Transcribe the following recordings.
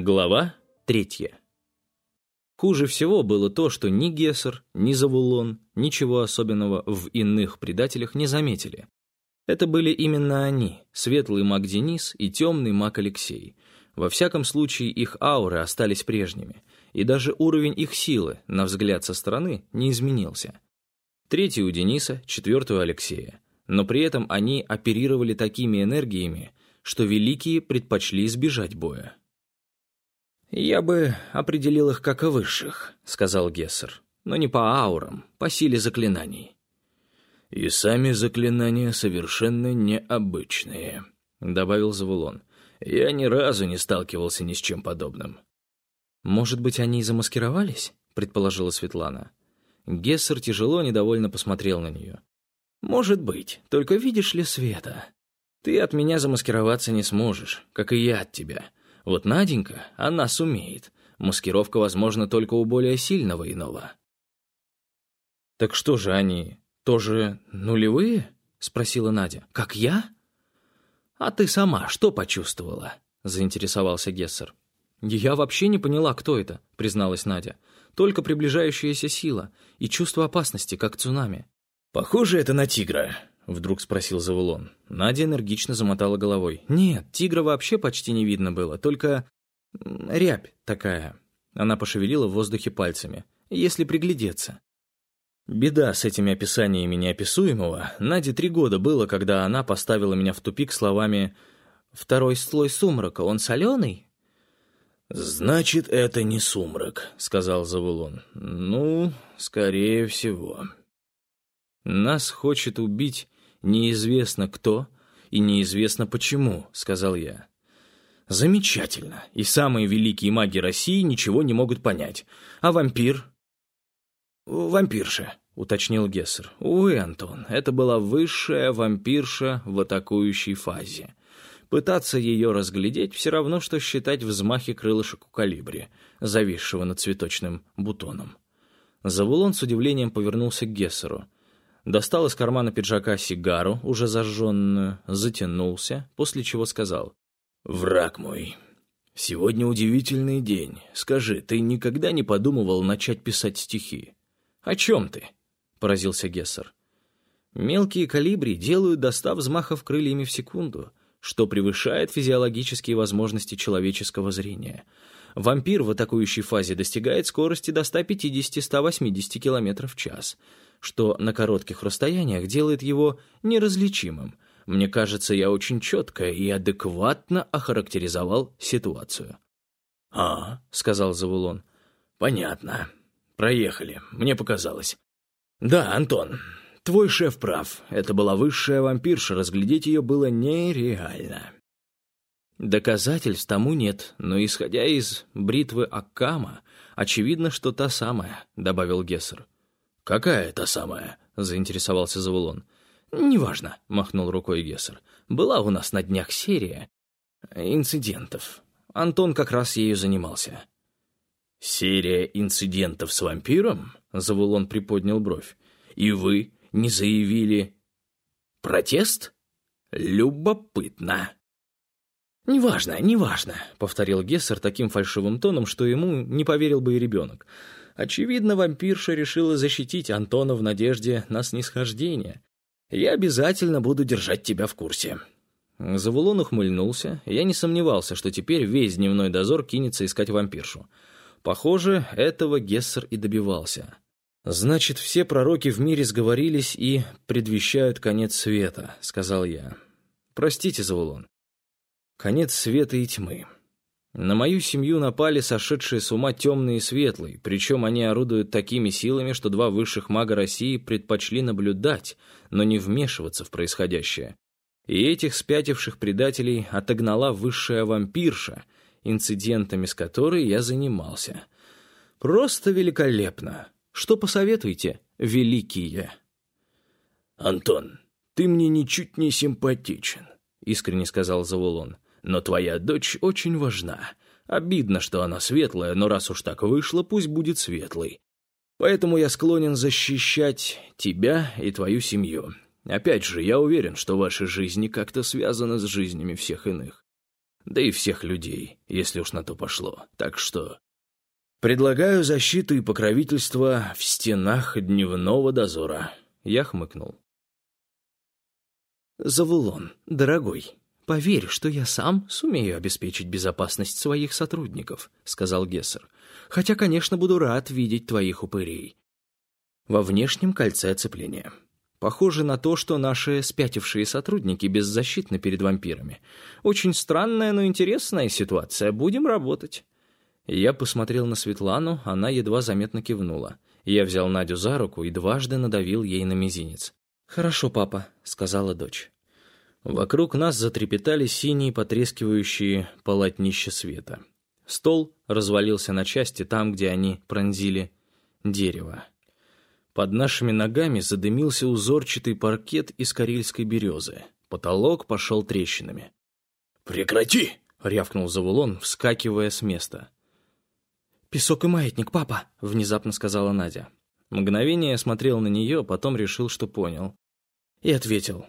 Глава третья. Хуже всего было то, что ни Гессер, ни Завулон ничего особенного в иных предателях не заметили. Это были именно они, светлый маг Денис и темный маг Алексей. Во всяком случае, их ауры остались прежними, и даже уровень их силы, на взгляд со стороны, не изменился. Третий у Дениса, четвертый у Алексея. Но при этом они оперировали такими энергиями, что великие предпочли избежать боя. «Я бы определил их как высших», — сказал Гессер, «но не по аурам, по силе заклинаний». «И сами заклинания совершенно необычные», — добавил Завулон. «Я ни разу не сталкивался ни с чем подобным». «Может быть, они и замаскировались?» — предположила Светлана. Гессер тяжело, недовольно посмотрел на нее. «Может быть, только видишь ли света? Ты от меня замаскироваться не сможешь, как и я от тебя. Вот Наденька, она сумеет. Маскировка возможна только у более сильного иного. «Так что же они, тоже нулевые?» — спросила Надя. «Как я?» «А ты сама что почувствовала?» — заинтересовался Гессер. «Я вообще не поняла, кто это», — призналась Надя. «Только приближающаяся сила и чувство опасности, как цунами». «Похоже это на тигра», Вдруг спросил Завулон. Надя энергично замотала головой. «Нет, тигра вообще почти не видно было, только... рябь такая». Она пошевелила в воздухе пальцами. «Если приглядеться». Беда с этими описаниями неописуемого. Наде три года было, когда она поставила меня в тупик словами «Второй слой сумрака, он соленый?» «Значит, это не сумрак», — сказал Завулон. «Ну, скорее всего». «Нас хочет убить неизвестно кто и неизвестно почему», — сказал я. «Замечательно. И самые великие маги России ничего не могут понять. А вампир?» «Вампирша», — уточнил Гессер. «Увы, Антон, это была высшая вампирша в атакующей фазе. Пытаться ее разглядеть все равно, что считать взмахи крылышек у калибри, зависшего над цветочным бутоном». Завулон с удивлением повернулся к Гессеру — достал из кармана пиджака сигару, уже зажженную, затянулся, после чего сказал. «Враг мой, сегодня удивительный день. Скажи, ты никогда не подумывал начать писать стихи?» «О чем ты?» — поразился Гессер. «Мелкие калибри делают до ста взмахов крыльями в секунду, что превышает физиологические возможности человеческого зрения». Вампир в атакующей фазе достигает скорости до 150-180 км в час — что на коротких расстояниях делает его неразличимым. Мне кажется, я очень четко и адекватно охарактеризовал ситуацию. «А, — сказал Завулон, — понятно. Проехали, мне показалось. Да, Антон, твой шеф прав. Это была высшая вампирша, разглядеть ее было нереально». Доказательств тому нет, но исходя из бритвы Аккама, очевидно, что та самая, — добавил Гессер. «Какая это самая?» — заинтересовался Завулон. «Неважно», — махнул рукой Гессер. «Была у нас на днях серия инцидентов. Антон как раз ею занимался». «Серия инцидентов с вампиром?» — Завулон приподнял бровь. «И вы не заявили протест? Любопытно». «Неважно, неважно», — повторил Гессер таким фальшивым тоном, что ему не поверил бы и ребенок. Очевидно, вампирша решила защитить Антона в надежде на снисхождение. Я обязательно буду держать тебя в курсе». Завулон ухмыльнулся. Я не сомневался, что теперь весь дневной дозор кинется искать вампиршу. Похоже, этого Гессер и добивался. «Значит, все пророки в мире сговорились и предвещают конец света», — сказал я. «Простите, Завулон. Конец света и тьмы. На мою семью напали сошедшие с ума темные и светлые, причем они орудуют такими силами, что два высших мага России предпочли наблюдать, но не вмешиваться в происходящее. И этих спятивших предателей отогнала высшая вампирша, инцидентами с которой я занимался. Просто великолепно. Что посоветуете, великие? «Антон, ты мне ничуть не симпатичен», — искренне сказал Завулон. Но твоя дочь очень важна. Обидно, что она светлая, но раз уж так вышло, пусть будет светлой. Поэтому я склонен защищать тебя и твою семью. Опять же, я уверен, что ваши жизни как-то связаны с жизнями всех иных. Да и всех людей, если уж на то пошло. Так что... Предлагаю защиту и покровительство в стенах дневного дозора. Я хмыкнул. «Завулон, дорогой, поверь, что я сам сумею обеспечить безопасность своих сотрудников», — сказал Гессер. «Хотя, конечно, буду рад видеть твоих упырей». Во внешнем кольце оцепления. Похоже на то, что наши спятившие сотрудники беззащитны перед вампирами. Очень странная, но интересная ситуация. Будем работать. Я посмотрел на Светлану, она едва заметно кивнула. Я взял Надю за руку и дважды надавил ей на мизинец. «Хорошо, папа», — сказала дочь. Вокруг нас затрепетали синие потрескивающие полотнища света. Стол развалился на части там, где они пронзили дерево. Под нашими ногами задымился узорчатый паркет из карельской березы. Потолок пошел трещинами. «Прекрати!» — рявкнул Завулон, вскакивая с места. «Песок и маятник, папа!» — внезапно сказала Надя. Мгновение я смотрел на нее, потом решил, что понял. И ответил.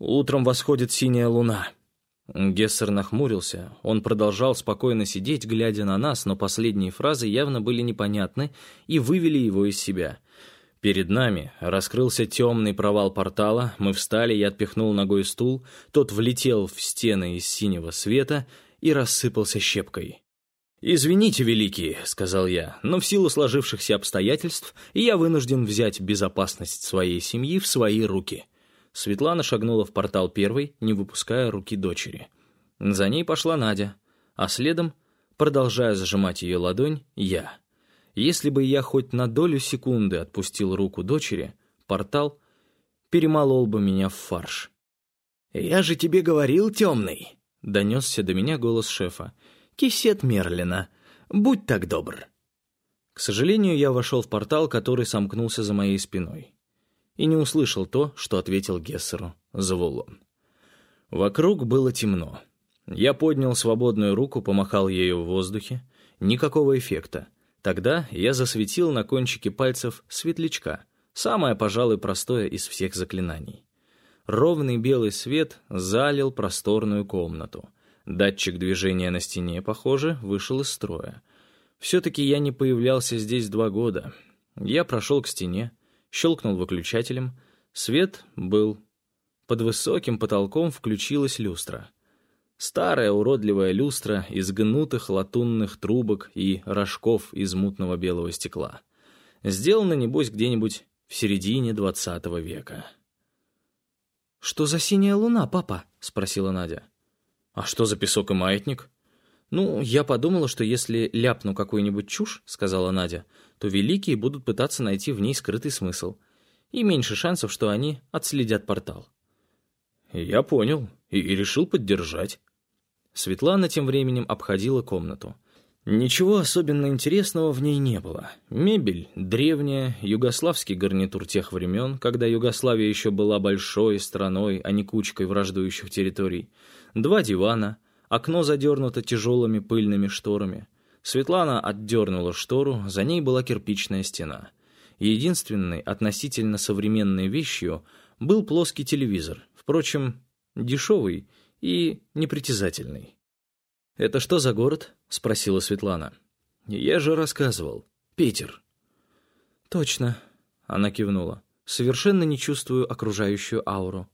«Утром восходит синяя луна». Гессер нахмурился. Он продолжал спокойно сидеть, глядя на нас, но последние фразы явно были непонятны и вывели его из себя. Перед нами раскрылся темный провал портала, мы встали, я отпихнул ногой стул, тот влетел в стены из синего света и рассыпался щепкой. «Извините, великие», — сказал я, — «но в силу сложившихся обстоятельств я вынужден взять безопасность своей семьи в свои руки». Светлана шагнула в портал первой, не выпуская руки дочери. За ней пошла Надя, а следом, продолжая зажимать ее ладонь, я. Если бы я хоть на долю секунды отпустил руку дочери, портал перемолол бы меня в фарш. «Я же тебе говорил, темный!» — донесся до меня голос шефа — кисет Мерлина. Будь так добр». К сожалению, я вошел в портал, который сомкнулся за моей спиной. И не услышал то, что ответил Гессеру Завулон. Вокруг было темно. Я поднял свободную руку, помахал ею в воздухе. Никакого эффекта. Тогда я засветил на кончике пальцев светлячка, самое, пожалуй, простое из всех заклинаний. Ровный белый свет залил просторную комнату — Датчик движения на стене, похоже, вышел из строя. Все-таки я не появлялся здесь два года. Я прошел к стене, щелкнул выключателем. Свет был. Под высоким потолком включилась люстра. Старая уродливая люстра из гнутых латунных трубок и рожков из мутного белого стекла. Сделана, небось, где-нибудь в середине двадцатого века. «Что за синяя луна, папа?» — спросила Надя. «А что за песок и маятник?» «Ну, я подумала, что если ляпну какую-нибудь чушь, — сказала Надя, — то великие будут пытаться найти в ней скрытый смысл. И меньше шансов, что они отследят портал». «Я понял. И, решил поддержать». Светлана тем временем обходила комнату. Ничего особенно интересного в ней не было. Мебель древняя, югославский гарнитур тех времен, когда Югославия еще была большой страной, а не кучкой враждующих территорий — Два дивана, окно задернуто тяжелыми пыльными шторами. Светлана отдернула штору, за ней была кирпичная стена. Единственной относительно современной вещью был плоский телевизор, впрочем, дешевый и непритязательный. «Это что за город?» — спросила Светлана. «Я же рассказывал. Питер». «Точно», — она кивнула. «Совершенно не чувствую окружающую ауру.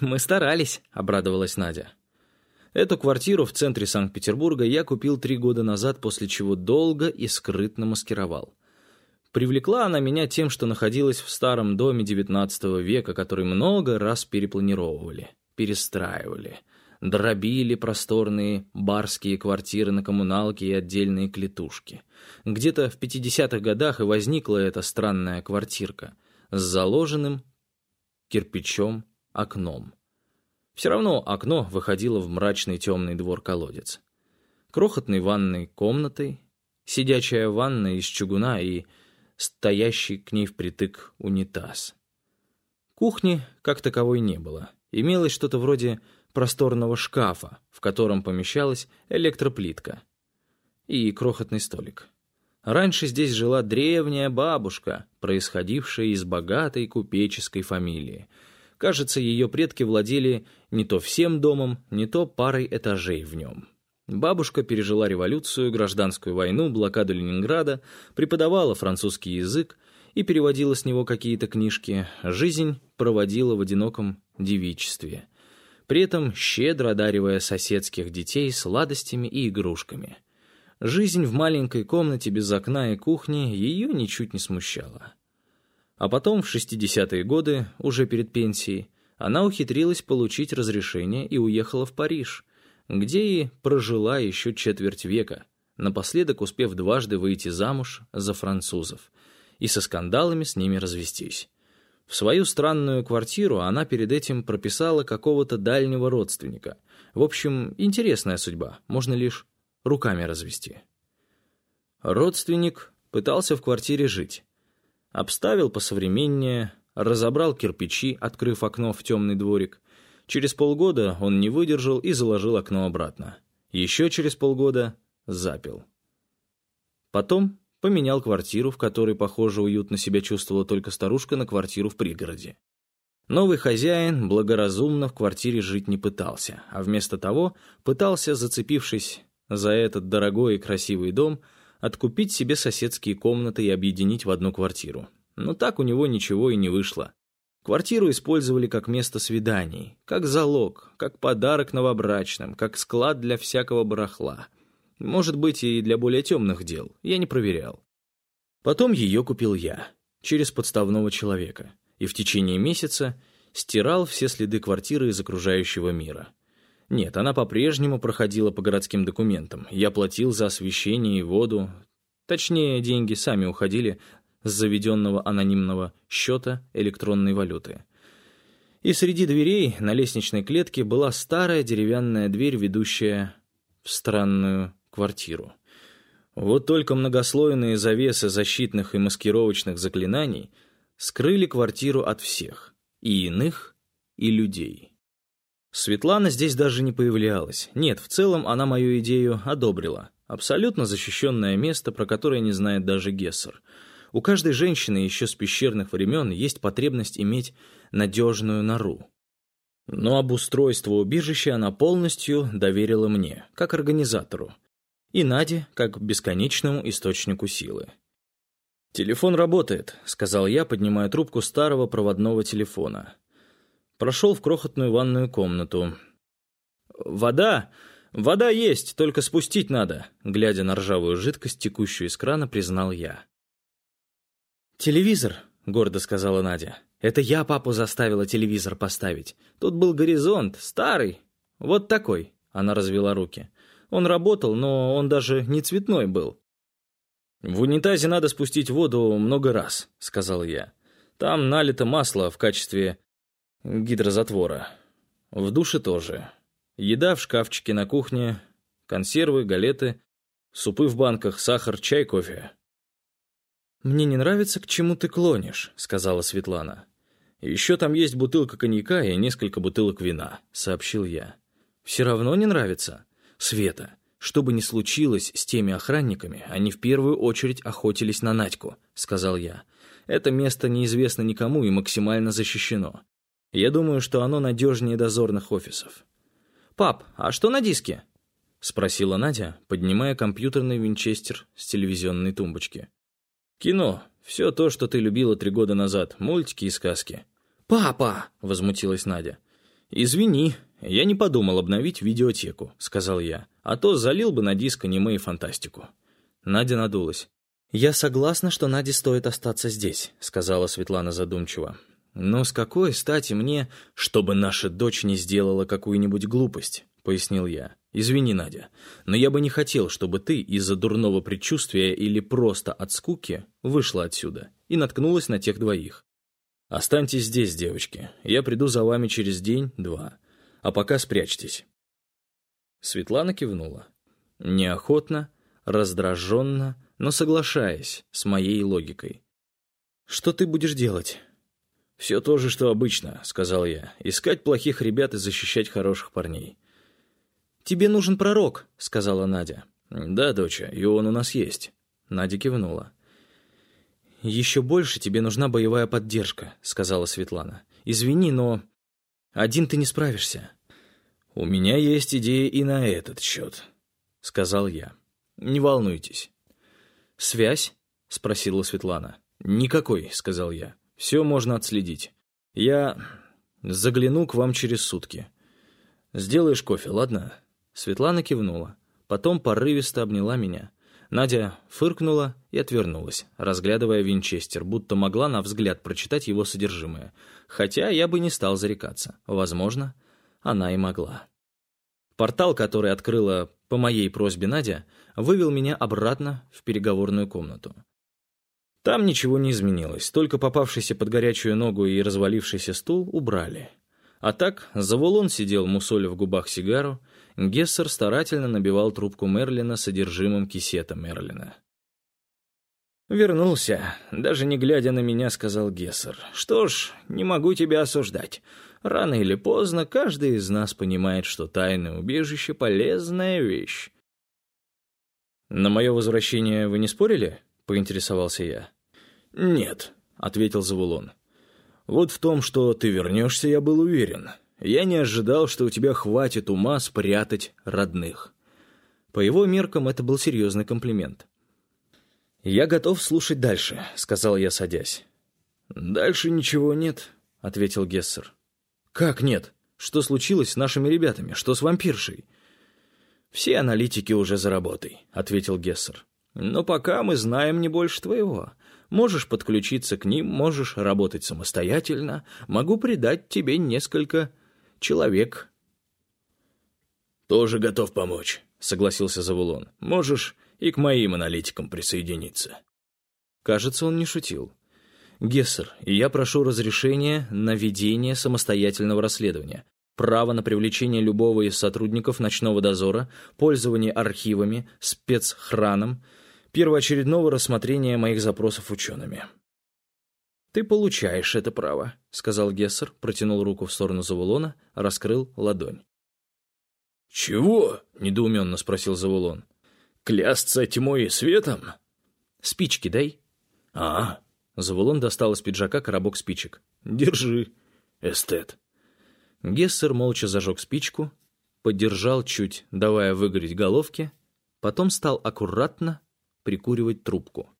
«Мы старались», — обрадовалась Надя. Эту квартиру в центре Санкт-Петербурга я купил три года назад, после чего долго и скрытно маскировал. Привлекла она меня тем, что находилась в старом доме XIX века, который много раз перепланировывали, перестраивали, дробили просторные барские квартиры на коммуналке и отдельные клетушки. Где-то в 50-х годах и возникла эта странная квартирка с заложенным кирпичом окном. Все равно окно выходило в мрачный темный двор-колодец. Крохотной ванной комнатой, сидячая ванна из чугуна и стоящий к ней впритык унитаз. Кухни как таковой не было. Имелось что-то вроде просторного шкафа, в котором помещалась электроплитка и крохотный столик. Раньше здесь жила древняя бабушка, происходившая из богатой купеческой фамилии — Кажется, ее предки владели не то всем домом, не то парой этажей в нем. Бабушка пережила революцию, гражданскую войну, блокаду Ленинграда, преподавала французский язык и переводила с него какие-то книжки. Жизнь проводила в одиноком девичестве, при этом щедро одаривая соседских детей сладостями и игрушками. Жизнь в маленькой комнате без окна и кухни ее ничуть не смущала. А потом, в 60-е годы, уже перед пенсией, она ухитрилась получить разрешение и уехала в Париж, где и прожила еще четверть века, напоследок успев дважды выйти замуж за французов и со скандалами с ними развестись. В свою странную квартиру она перед этим прописала какого-то дальнего родственника. В общем, интересная судьба, можно лишь руками развести. Родственник пытался в квартире жить. Обставил посовременнее, разобрал кирпичи, открыв окно в темный дворик. Через полгода он не выдержал и заложил окно обратно. Еще через полгода запил. Потом поменял квартиру, в которой, похоже, уютно себя чувствовала только старушка, на квартиру в пригороде. Новый хозяин благоразумно в квартире жить не пытался, а вместо того пытался, зацепившись за этот дорогой и красивый дом, откупить себе соседские комнаты и объединить в одну квартиру. Но так у него ничего и не вышло. Квартиру использовали как место свиданий, как залог, как подарок новобрачным, как склад для всякого барахла. Может быть, и для более темных дел, я не проверял. Потом ее купил я, через подставного человека, и в течение месяца стирал все следы квартиры из окружающего мира. Нет, она по-прежнему проходила по городским документам. Я платил за освещение и воду. Точнее, деньги сами уходили с заведенного анонимного счета электронной валюты. И среди дверей на лестничной клетке была старая деревянная дверь, ведущая в странную квартиру. Вот только многослойные завесы защитных и маскировочных заклинаний скрыли квартиру от всех, и иных, и людей. Светлана здесь даже не появлялась. Нет, в целом она мою идею одобрила. Абсолютно защищенное место, про которое не знает даже Гессер — у каждой женщины еще с пещерных времен есть потребность иметь надежную нору. Но обустройство убежища она полностью доверила мне, как организатору, и Наде, как бесконечному источнику силы. «Телефон работает», — сказал я, поднимая трубку старого проводного телефона. Прошел в крохотную ванную комнату. «Вода! Вода есть, только спустить надо», — глядя на ржавую жидкость, текущую из крана, признал я. «Телевизор», — гордо сказала Надя. «Это я папу заставила телевизор поставить. Тут был горизонт, старый. Вот такой», — она развела руки. «Он работал, но он даже не цветной был». «В унитазе надо спустить воду много раз», — сказал я. «Там налито масло в качестве гидрозатвора. В душе тоже. Еда в шкафчике на кухне, консервы, галеты, супы в банках, сахар, чай, кофе. «Мне не нравится, к чему ты клонишь», — сказала Светлана. «Еще там есть бутылка коньяка и несколько бутылок вина», — сообщил я. «Все равно не нравится?» «Света, что бы ни случилось с теми охранниками, они в первую очередь охотились на Надьку», — сказал я. «Это место неизвестно никому и максимально защищено. Я думаю, что оно надежнее дозорных офисов». «Пап, а что на диске?» — спросила Надя, поднимая компьютерный винчестер с телевизионной тумбочки. «Кино. Все то, что ты любила три года назад. Мультики и сказки». «Папа!» — возмутилась Надя. «Извини, я не подумал обновить видеотеку», — сказал я. «А то залил бы на диск аниме и фантастику». Надя надулась. «Я согласна, что Наде стоит остаться здесь», — сказала Светлана задумчиво. «Но с какой стати мне, чтобы наша дочь не сделала какую-нибудь глупость?» — пояснил я. «Извини, Надя, но я бы не хотел, чтобы ты из-за дурного предчувствия или просто от скуки вышла отсюда и наткнулась на тех двоих. Останьтесь здесь, девочки, я приду за вами через день-два, а пока спрячьтесь». Светлана кивнула. Неохотно, раздраженно, но соглашаясь с моей логикой. «Что ты будешь делать?» «Все то же, что обычно», — сказал я. «Искать плохих ребят и защищать хороших парней. «Тебе нужен пророк», — сказала Надя. «Да, доча, и он у нас есть». Надя кивнула. «Еще больше тебе нужна боевая поддержка», — сказала Светлана. «Извини, но один ты не справишься. «У меня есть идея и на этот счет», — сказал я. «Не волнуйтесь». «Связь?» — спросила Светлана. «Никакой», — сказал я. «Все можно отследить. Я загляну к вам через сутки. Сделаешь кофе, ладно?» Светлана кивнула. Потом порывисто обняла меня. Надя фыркнула и отвернулась, разглядывая винчестер, будто могла на взгляд прочитать его содержимое. Хотя я бы не стал зарекаться. Возможно, она и могла. Портал, который открыла по моей просьбе Надя, вывел меня обратно в переговорную комнату. Там ничего не изменилось, только попавшийся под горячую ногу и развалившийся стул убрали. А так, Завулон сидел мусоля в губах сигару, Гессер старательно набивал трубку Мерлина содержимым кисета Мерлина. «Вернулся», — даже не глядя на меня, сказал Гессер. «Что ж, не могу тебя осуждать. Рано или поздно каждый из нас понимает, что тайное убежище — полезная вещь». «На мое возвращение вы не спорили?» — поинтересовался я. «Нет», — ответил Завулон. «Вот в том, что ты вернешься, я был уверен. Я не ожидал, что у тебя хватит ума спрятать родных». По его меркам это был серьезный комплимент. «Я готов слушать дальше», — сказал я, садясь. «Дальше ничего нет», — ответил Гессер. «Как нет? Что случилось с нашими ребятами? Что с вампиршей?» «Все аналитики уже за работой», — ответил Гессер. «Но пока мы знаем не больше твоего. Можешь подключиться к ним, можешь работать самостоятельно. Могу придать тебе несколько человек». «Тоже готов помочь», — согласился Завулон. «Можешь и к моим аналитикам присоединиться». Кажется, он не шутил. «Гессер, я прошу разрешения на ведение самостоятельного расследования, право на привлечение любого из сотрудников ночного дозора, пользование архивами, спецхраном, первоочередного рассмотрения моих запросов учеными». «Ты получаешь это право», — сказал Гессер, протянул руку в сторону Завулона, раскрыл ладонь. «Чего?» — недоуменно спросил Завулон. «Клясться тьмой и светом?» «Спички дай». «А?» Завулон достал из пиджака коробок спичек. «Держи, эстет». Гессер молча зажег спичку, подержал чуть, давая выгореть головки, потом стал аккуратно прикуривать трубку.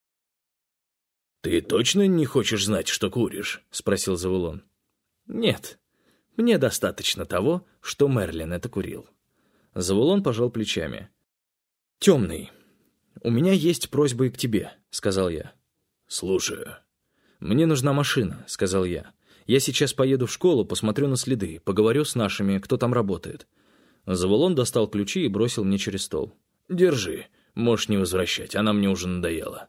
«Ты точно не хочешь знать, что куришь?» — спросил Завулон. «Нет, мне достаточно того, что Мерлин это курил». Завулон пожал плечами. «Темный, у меня есть просьба и к тебе», — сказал я. «Слушаю». «Мне нужна машина», — сказал я. «Я сейчас поеду в школу, посмотрю на следы, поговорю с нашими, кто там работает». Завулон достал ключи и бросил мне через стол. «Держи. Можешь не возвращать, она мне уже надоела».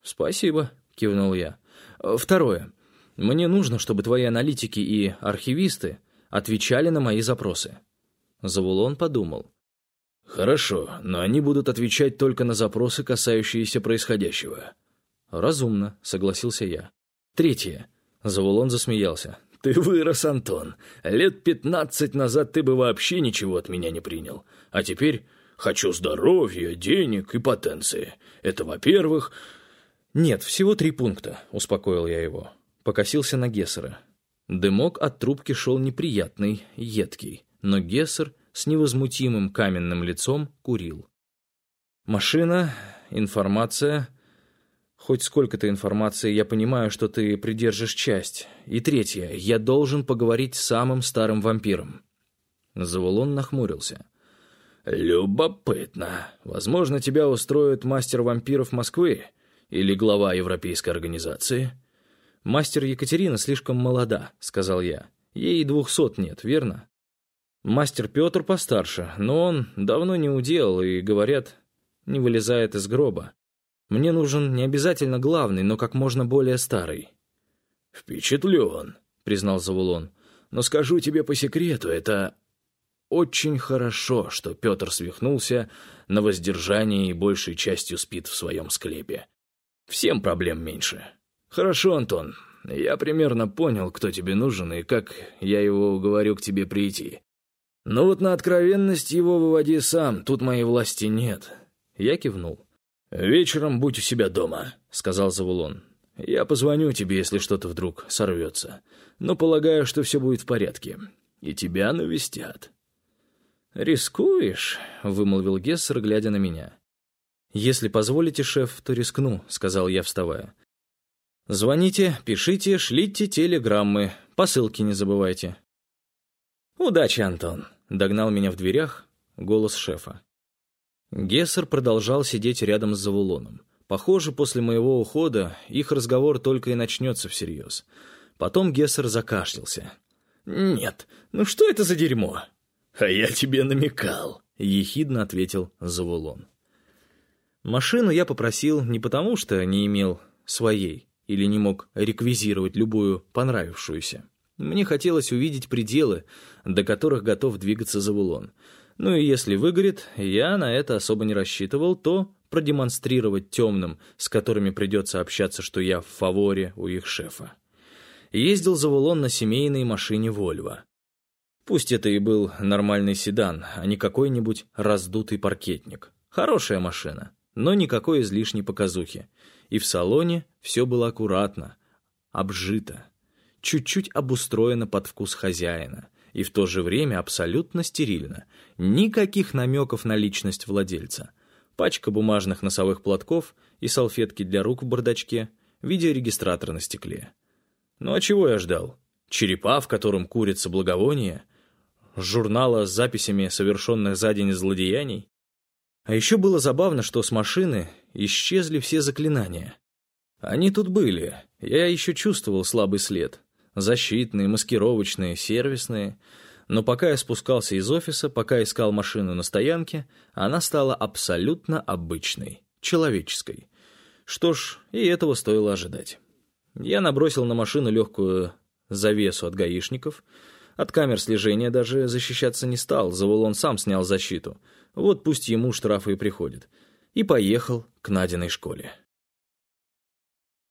«Спасибо», — кивнул я. «Второе. Мне нужно, чтобы твои аналитики и архивисты отвечали на мои запросы». Завулон подумал. «Хорошо, но они будут отвечать только на запросы, касающиеся происходящего». «Разумно», — согласился я. «Третье». Завулон засмеялся. «Ты вырос, Антон. Лет пятнадцать назад ты бы вообще ничего от меня не принял. А теперь хочу здоровья, денег и потенции. Это во-первых...» «Нет, всего три пункта», — успокоил я его. Покосился на Гессера. Дымок от трубки шел неприятный, едкий, но Гессер с невозмутимым каменным лицом курил. «Машина, информация...» Хоть сколько-то информации, я понимаю, что ты придержишь часть. И третье, я должен поговорить с самым старым вампиром». Завулон нахмурился. «Любопытно. Возможно, тебя устроит мастер вампиров Москвы или глава Европейской организации?» «Мастер Екатерина слишком молода», — сказал я. «Ей двухсот нет, верно?» «Мастер Петр постарше, но он давно не удел и, говорят, не вылезает из гроба. Мне нужен не обязательно главный, но как можно более старый». «Впечатлен», — признал Завулон. «Но скажу тебе по секрету, это очень хорошо, что Петр свихнулся на воздержании и большей частью спит в своем склепе. Всем проблем меньше. Хорошо, Антон, я примерно понял, кто тебе нужен и как я его уговорю к тебе прийти. Но вот на откровенность его выводи сам, тут моей власти нет». Я кивнул. «Вечером будь у себя дома», — сказал Завулон. «Я позвоню тебе, если что-то вдруг сорвется. Но полагаю, что все будет в порядке. И тебя навестят». «Рискуешь?» — вымолвил Гессер, глядя на меня. «Если позволите, шеф, то рискну», — сказал я, вставая. «Звоните, пишите, шлите телеграммы, посылки не забывайте». «Удачи, Антон», — догнал меня в дверях голос шефа. Гессер продолжал сидеть рядом с Завулоном. Похоже, после моего ухода их разговор только и начнется всерьез. Потом Гессер закашлялся. «Нет, ну что это за дерьмо?» «А я тебе намекал», — ехидно ответил Завулон. Машину я попросил не потому, что не имел своей или не мог реквизировать любую понравившуюся. Мне хотелось увидеть пределы, до которых готов двигаться Завулон. Ну и если выгорит, я на это особо не рассчитывал, то продемонстрировать темным, с которыми придется общаться, что я в фаворе у их шефа. Ездил Завулон на семейной машине «Вольво». Пусть это и был нормальный седан, а не какой-нибудь раздутый паркетник. Хорошая машина, но никакой излишней показухи. И в салоне все было аккуратно, обжито, чуть-чуть обустроено под вкус хозяина, и в то же время абсолютно стерильно. Никаких намеков на личность владельца. Пачка бумажных носовых платков и салфетки для рук в бардачке, видеорегистратор на стекле. Ну а чего я ждал? Черепа, в котором курится благовоние? Журнала с записями совершенных за день злодеяний? А еще было забавно, что с машины исчезли все заклинания. Они тут были, я еще чувствовал слабый след. Защитные, маскировочные, сервисные. Но пока я спускался из офиса, пока искал машину на стоянке, она стала абсолютно обычной, человеческой. Что ж, и этого стоило ожидать. Я набросил на машину легкую завесу от гаишников. От камер слежения даже защищаться не стал, Завулон сам снял защиту — вот пусть ему штрафы и приходят. И поехал к Надиной школе.